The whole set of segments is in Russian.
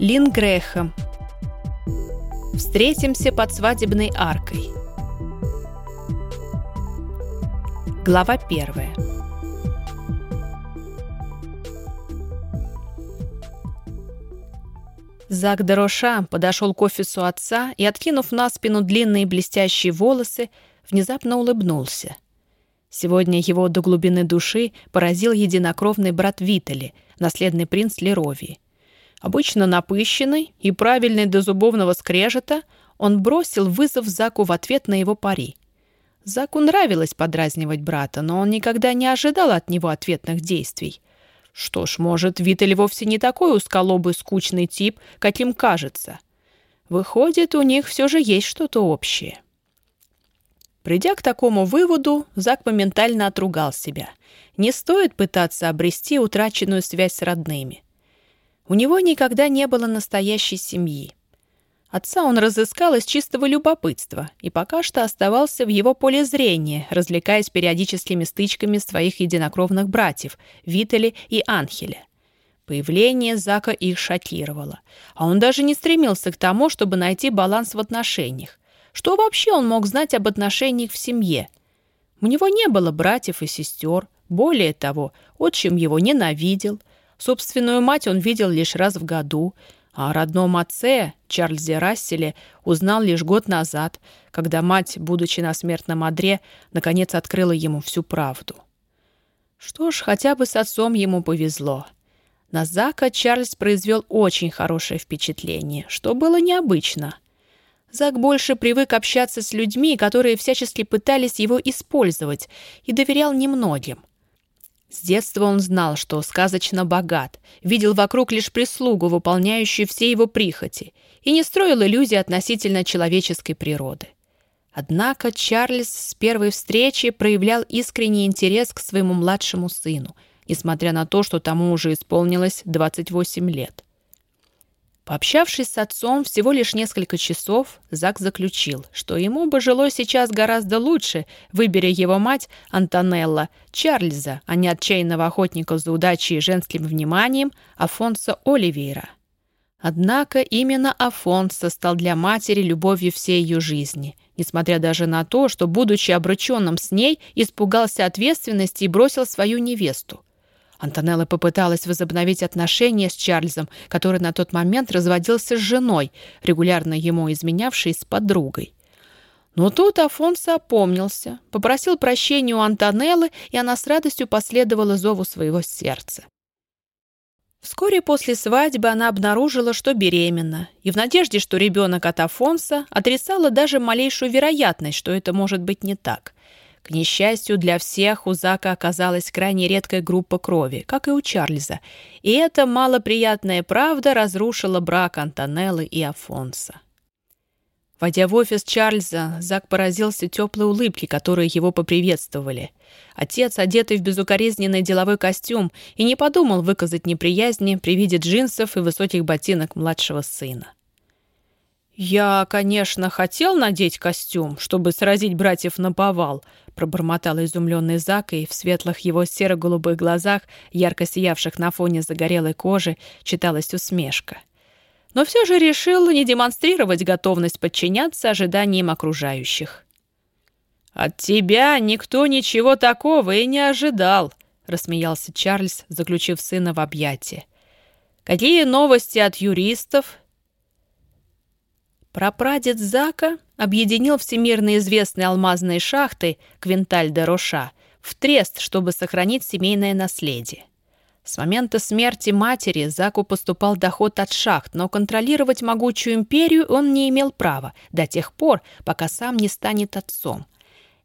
Лин Грэхэм. Встретимся под свадебной аркой. Глава первая. Зак Дороша подошел к офису отца и, откинув на спину длинные блестящие волосы, внезапно улыбнулся. Сегодня его до глубины души поразил единокровный брат Витали, наследный принц Леровии. Обычно напыщенный и правильный до зубовного скрежета, он бросил вызов Заку в ответ на его пари. Заку нравилось подразнивать брата, но он никогда не ожидал от него ответных действий. Что ж, может, Виталь вовсе не такой усколобый, скучный тип, каким кажется. Выходит, у них все же есть что-то общее. Придя к такому выводу, Зак моментально отругал себя. Не стоит пытаться обрести утраченную связь с родными. У него никогда не было настоящей семьи. Отца он разыскал из чистого любопытства и пока что оставался в его поле зрения, развлекаясь периодическими стычками своих единокровных братьев Витали и Анхеля. Появление Зака их шокировало, а он даже не стремился к тому, чтобы найти баланс в отношениях. Что вообще он мог знать об отношениях в семье? У него не было братьев и сестер. Более того, отчим его ненавидел. Собственную мать он видел лишь раз в году – а о родном отце, Чарльзе Расселе, узнал лишь год назад, когда мать, будучи на смертном одре, наконец открыла ему всю правду. Что ж, хотя бы с отцом ему повезло. На Зака Чарльз произвел очень хорошее впечатление, что было необычно. Зак больше привык общаться с людьми, которые всячески пытались его использовать, и доверял немногим. С детства он знал, что сказочно богат, видел вокруг лишь прислугу, выполняющую все его прихоти, и не строил иллюзий относительно человеческой природы. Однако Чарльз с первой встречи проявлял искренний интерес к своему младшему сыну, несмотря на то, что тому уже исполнилось 28 лет. Пообщавшись с отцом всего лишь несколько часов, Зак заключил, что ему бы жилось сейчас гораздо лучше, выберя его мать Антонелла, Чарльза, а не отчаянного охотника за удачей и женским вниманием Афонса Оливейра. Однако именно Афонсо стал для матери любовью всей ее жизни, несмотря даже на то, что, будучи обрученным с ней, испугался ответственности и бросил свою невесту. Антонелла попыталась возобновить отношения с Чарльзом, который на тот момент разводился с женой, регулярно ему изменявшей с подругой. Но тут Афонсо опомнился, попросил прощения у Антонеллы, и она с радостью последовала зову своего сердца. Вскоре после свадьбы она обнаружила, что беременна, и в надежде, что ребенок от Афонса, отрицала даже малейшую вероятность, что это может быть не так. К несчастью для всех, у Зака оказалась крайне редкая группа крови, как и у Чарльза, и эта малоприятная правда разрушила брак Антонеллы и Афонса. Войдя в офис Чарльза, Зак поразился теплой улыбке, которые его поприветствовали. Отец, одетый в безукоризненный деловой костюм, и не подумал выказать неприязни при виде джинсов и высоких ботинок младшего сына. «Я, конечно, хотел надеть костюм, чтобы сразить братьев на повал», пробормотал изумленный Зак, и в светлых его серо-голубых глазах, ярко сиявших на фоне загорелой кожи, читалась усмешка. Но все же решил не демонстрировать готовность подчиняться ожиданиям окружающих. «От тебя никто ничего такого и не ожидал», — рассмеялся Чарльз, заключив сына в объятия. «Какие новости от юристов?» Прапрадед Зака объединил всемирно известные алмазные шахты Квинталь де Роша в трест, чтобы сохранить семейное наследие. С момента смерти матери Заку поступал доход от шахт, но контролировать могучую империю он не имел права до тех пор, пока сам не станет отцом.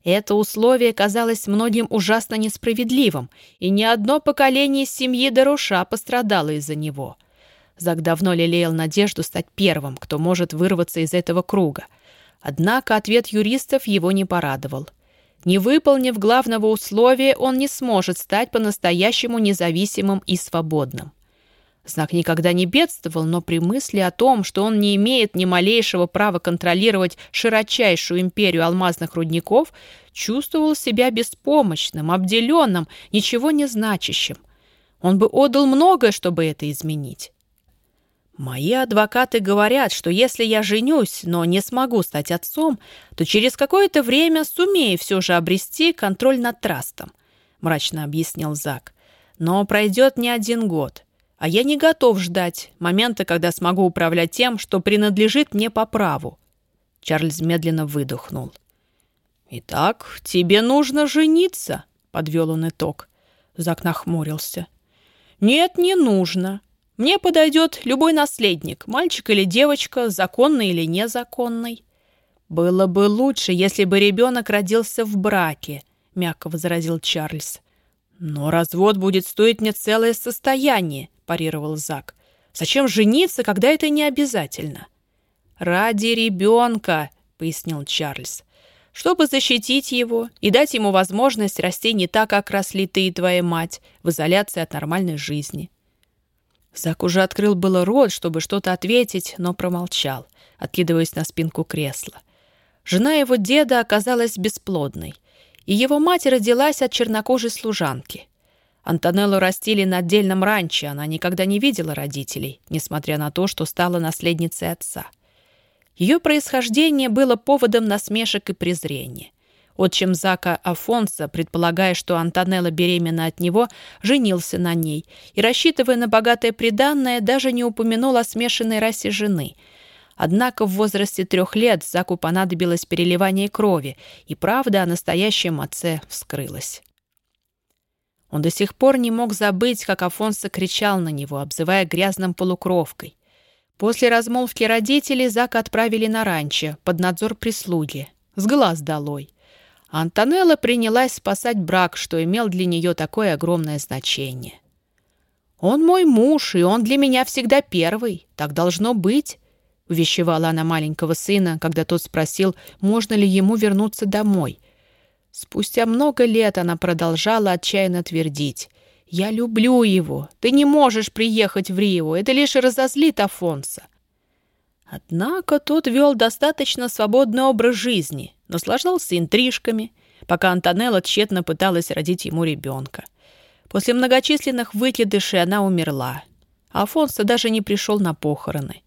Это условие казалось многим ужасно несправедливым, и ни одно поколение семьи Деруша пострадало из-за него – Зак давно лелеял надежду стать первым, кто может вырваться из этого круга. Однако ответ юристов его не порадовал. Не выполнив главного условия, он не сможет стать по-настоящему независимым и свободным. Знак никогда не бедствовал, но при мысли о том, что он не имеет ни малейшего права контролировать широчайшую империю алмазных рудников, чувствовал себя беспомощным, обделенным, ничего не значащим. Он бы отдал многое, чтобы это изменить. Мои адвокаты говорят, что если я женюсь, но не смогу стать отцом, то через какое-то время сумею все же обрести контроль над трастом, мрачно объяснил Зак. Но пройдет не один год, а я не готов ждать момента, когда смогу управлять тем, что принадлежит мне по праву. Чарльз медленно выдохнул. «Итак, тебе нужно жениться», — подвел он итог. Зак нахмурился. «Нет, не нужно. Мне подойдет любой наследник, мальчик или девочка, законный или незаконный. Было бы лучше, если бы ребенок родился в браке, мягко возразил Чарльз. Но развод будет стоить мне целое состояние, парировал Зак. Зачем жениться, когда это не обязательно? Ради ребенка, пояснил Чарльз чтобы защитить его и дать ему возможность расти не так, как росли ты и твоя мать, в изоляции от нормальной жизни. Зак уже открыл было рот, чтобы что-то ответить, но промолчал, откидываясь на спинку кресла. Жена его деда оказалась бесплодной, и его мать родилась от чернокожей служанки. Антонеллу растили на отдельном ранче, она никогда не видела родителей, несмотря на то, что стала наследницей отца. Ее происхождение было поводом насмешек и презрения. Отчим Зака Афонса, предполагая, что Антонелла беременна от него, женился на ней и, рассчитывая на богатое приданное, даже не упомянул о смешанной расе жены. Однако в возрасте трех лет Заку понадобилось переливание крови, и правда о настоящем отце вскрылась. Он до сих пор не мог забыть, как Афонса кричал на него, обзывая грязным полукровкой. После размолвки родителей Зака отправили на ранчо под надзор прислуги. С глаз долой. Антонелла принялась спасать брак, что имел для нее такое огромное значение. «Он мой муж, и он для меня всегда первый. Так должно быть», — увещевала она маленького сына, когда тот спросил, можно ли ему вернуться домой. Спустя много лет она продолжала отчаянно твердить. «Я люблю его. Ты не можешь приехать в Рио. Это лишь разозлит Афонса». Однако тот вел достаточно свободный образ жизни, наслаждался интрижками, пока Антонелла тщетно пыталась родить ему ребенка. После многочисленных выкидышей она умерла. А Афонсо даже не пришел на похороны.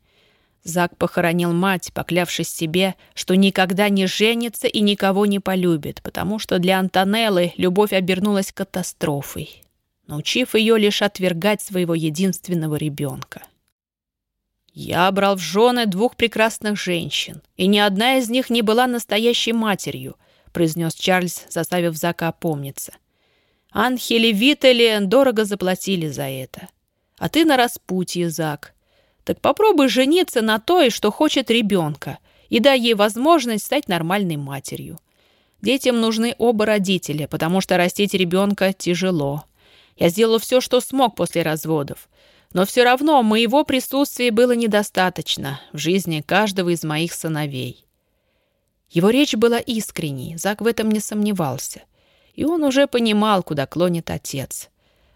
Зак похоронил мать, поклявшись себе, что никогда не женится и никого не полюбит, потому что для Антонеллы любовь обернулась катастрофой, научив ее лишь отвергать своего единственного ребенка. Я брал в жены двух прекрасных женщин, и ни одна из них не была настоящей матерью, произнес Чарльз, заставив Зака опомниться. Анхели Витали дорого заплатили за это. А ты на распутье, Зак. Так попробуй жениться на той, что хочет ребенка, и дай ей возможность стать нормальной матерью. Детям нужны оба родителя, потому что растить ребенка тяжело. Я сделал все, что смог после разводов. Но все равно моего присутствия было недостаточно в жизни каждого из моих сыновей. Его речь была искренней, Зак в этом не сомневался. И он уже понимал, куда клонит отец.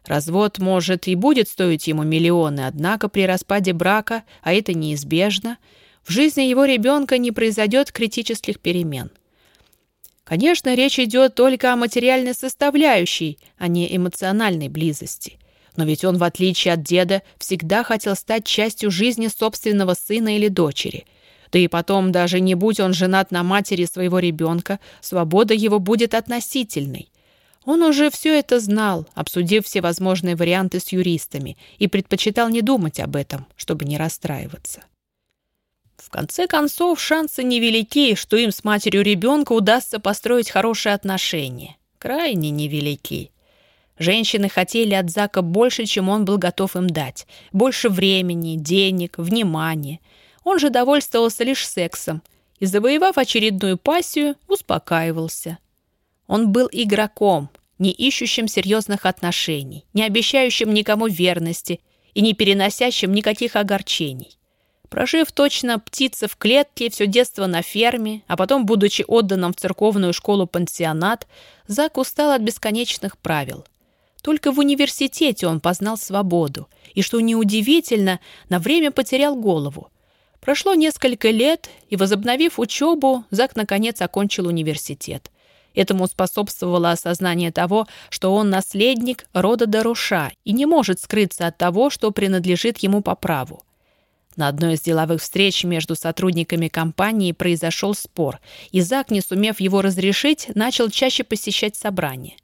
Развод, может, и будет стоить ему миллионы, однако при распаде брака, а это неизбежно, в жизни его ребенка не произойдет критических перемен. Конечно, речь идет только о материальной составляющей, а не эмоциональной близости. Но ведь он, в отличие от деда, всегда хотел стать частью жизни собственного сына или дочери. Да и потом, даже не будь он женат на матери своего ребенка, свобода его будет относительной. Он уже все это знал, обсудив все возможные варианты с юристами, и предпочитал не думать об этом, чтобы не расстраиваться. В конце концов, шансы невелики, что им с матерью ребенка удастся построить хорошие отношения. Крайне невелики. Женщины хотели от Зака больше, чем он был готов им дать. Больше времени, денег, внимания. Он же довольствовался лишь сексом и, завоевав очередную пассию, успокаивался. Он был игроком, не ищущим серьезных отношений, не обещающим никому верности и не переносящим никаких огорчений. Прожив точно птица в клетке все детство на ферме, а потом, будучи отданным в церковную школу-пансионат, Зак устал от бесконечных правил. Только в университете он познал свободу, и, что неудивительно, на время потерял голову. Прошло несколько лет, и, возобновив учебу, Зак наконец окончил университет. Этому способствовало осознание того, что он наследник рода Даруша и не может скрыться от того, что принадлежит ему по праву. На одной из деловых встреч между сотрудниками компании произошел спор, и Зак, не сумев его разрешить, начал чаще посещать собрания.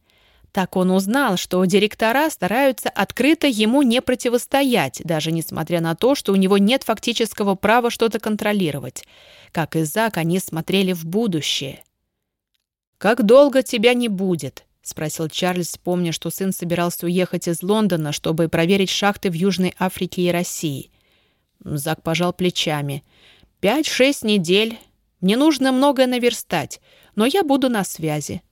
Так он узнал, что директора стараются открыто ему не противостоять, даже несмотря на то, что у него нет фактического права что-то контролировать. Как и Зак, они смотрели в будущее. «Как долго тебя не будет?» — спросил Чарльз, помня, что сын собирался уехать из Лондона, чтобы проверить шахты в Южной Африке и России. Зак пожал плечами. «Пять-шесть недель. Мне нужно многое наверстать, но я буду на связи.